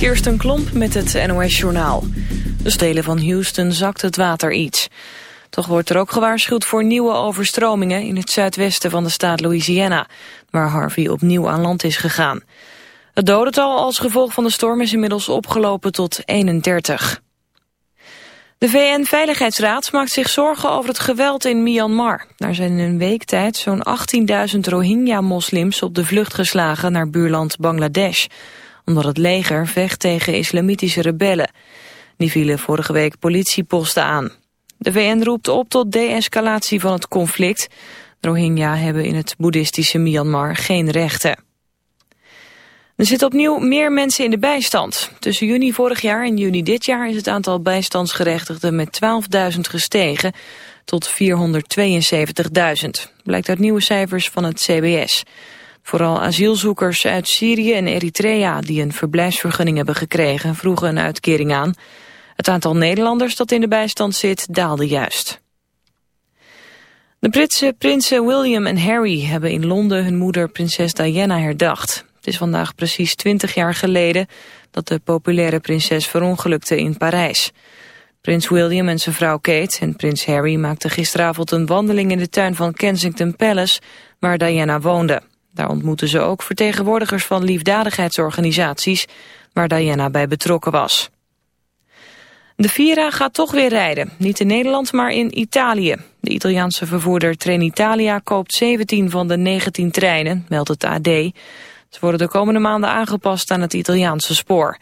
Kirsten Klomp met het NOS-journaal. De stelen van Houston zakt het water iets. Toch wordt er ook gewaarschuwd voor nieuwe overstromingen... in het zuidwesten van de staat Louisiana... waar Harvey opnieuw aan land is gegaan. Het dodental als gevolg van de storm is inmiddels opgelopen tot 31. De VN-veiligheidsraad maakt zich zorgen over het geweld in Myanmar. Daar zijn in een week tijd zo'n 18.000 Rohingya-moslims op de vlucht geslagen naar buurland Bangladesh. Omdat het leger vecht tegen islamitische rebellen. Die vielen vorige week politieposten aan. De VN roept op tot de-escalatie van het conflict. Rohingya hebben in het boeddhistische Myanmar geen rechten. Er zitten opnieuw meer mensen in de bijstand. Tussen juni vorig jaar en juni dit jaar is het aantal bijstandsgerechtigden met 12.000 gestegen tot 472.000. Blijkt uit nieuwe cijfers van het CBS. Vooral asielzoekers uit Syrië en Eritrea die een verblijfsvergunning hebben gekregen vroegen een uitkering aan. Het aantal Nederlanders dat in de bijstand zit daalde juist. De Britse prinsen William en Harry hebben in Londen hun moeder prinses Diana herdacht. Het is vandaag precies twintig jaar geleden dat de populaire prinses verongelukte in Parijs. Prins William en zijn vrouw Kate en prins Harry maakten gisteravond een wandeling in de tuin van Kensington Palace, waar Diana woonde. Daar ontmoetten ze ook vertegenwoordigers van liefdadigheidsorganisaties, waar Diana bij betrokken was. De Vira gaat toch weer rijden. Niet in Nederland, maar in Italië. De Italiaanse vervoerder Trenitalia koopt 17 van de 19 treinen, meldt het AD. Ze worden de komende maanden aangepast aan het Italiaanse spoor.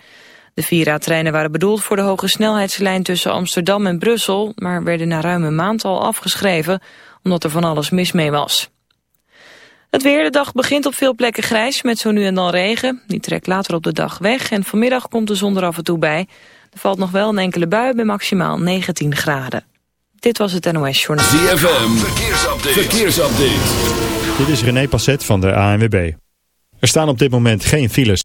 De Vira-treinen waren bedoeld voor de hoge snelheidslijn tussen Amsterdam en Brussel... maar werden na ruim een maand al afgeschreven omdat er van alles mis mee was. Het weer, de dag begint op veel plekken grijs met zo nu en dan regen. Die trekt later op de dag weg en vanmiddag komt de zon er af en toe bij. Er valt nog wel een enkele bui bij maximaal 19 graden. Dit was het NOS Journaal. ZFM, verkeersupdate. verkeersupdate. Dit is René Passet van de ANWB. Er staan op dit moment geen files.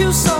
You so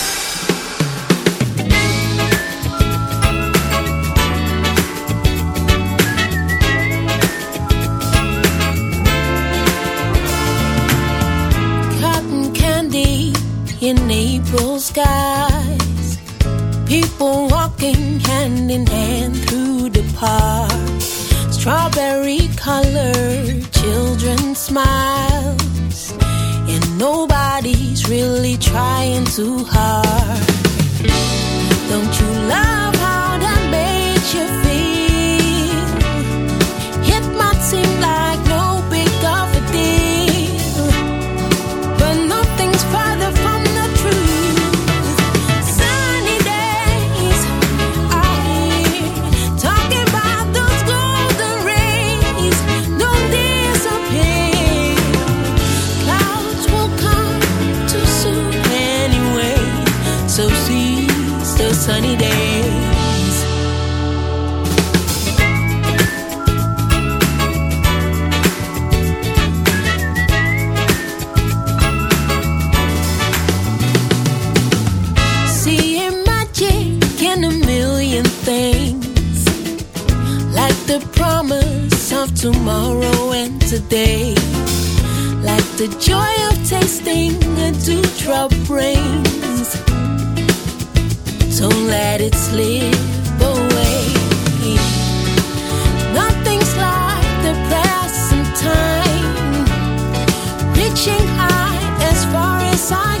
Too hard. So sweet, so sunny days. of tomorrow and today. Like the joy of tasting a dewdrop rain don't let it slip away. Nothing's like the present time. Reaching high as far as I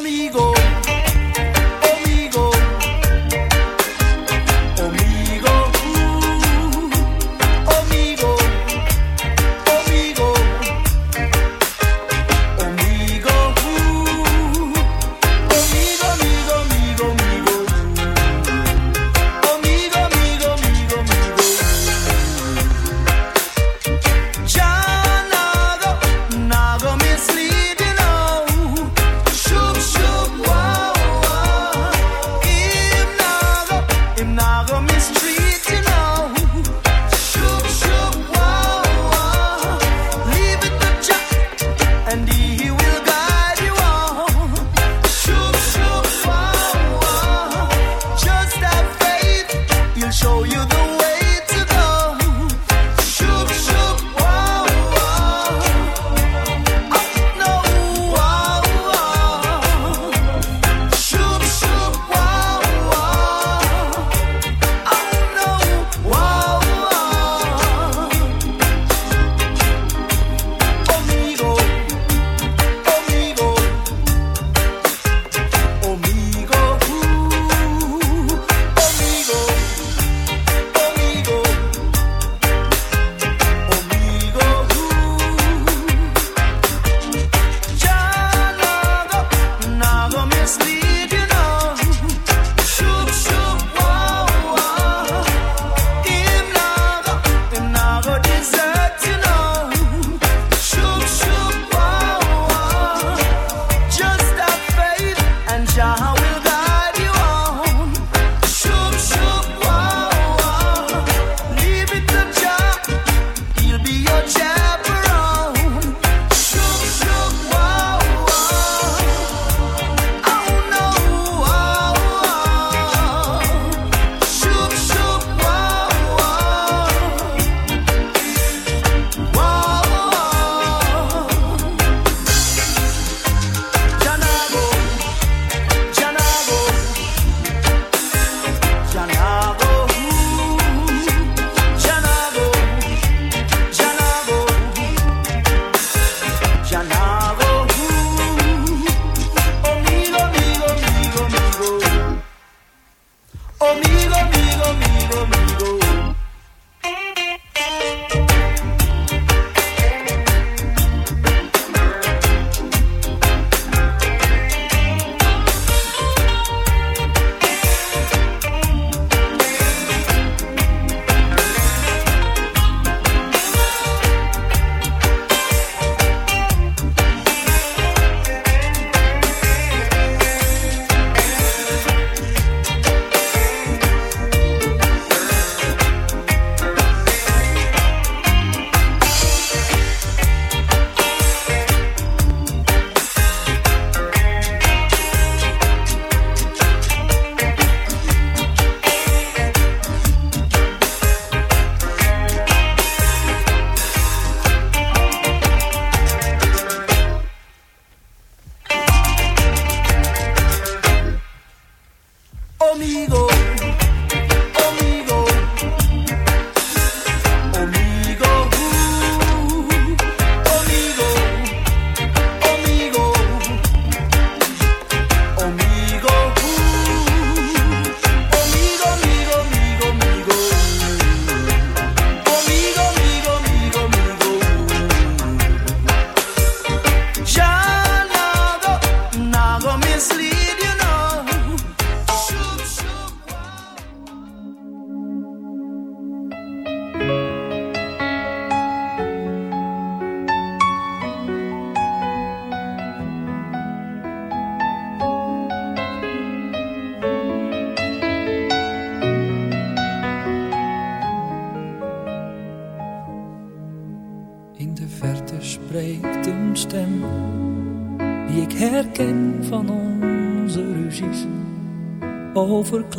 conmigo.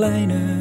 Kleine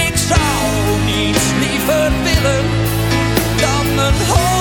niets liever willen dan mijn hoofd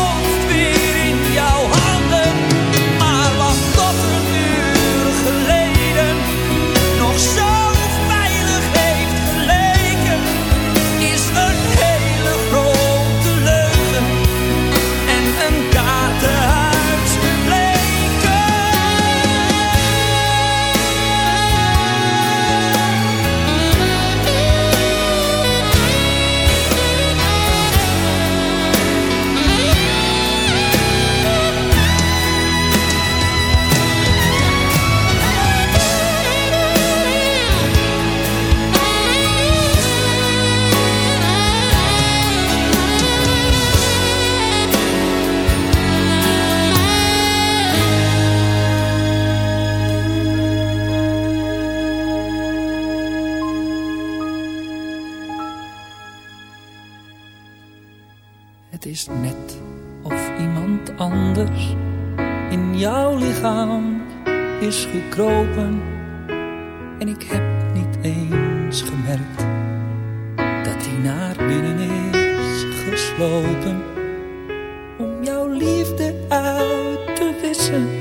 gekropen. En ik heb niet eens gemerkt dat hij naar binnen is geslopen. Om jouw liefde uit te wissen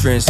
entrance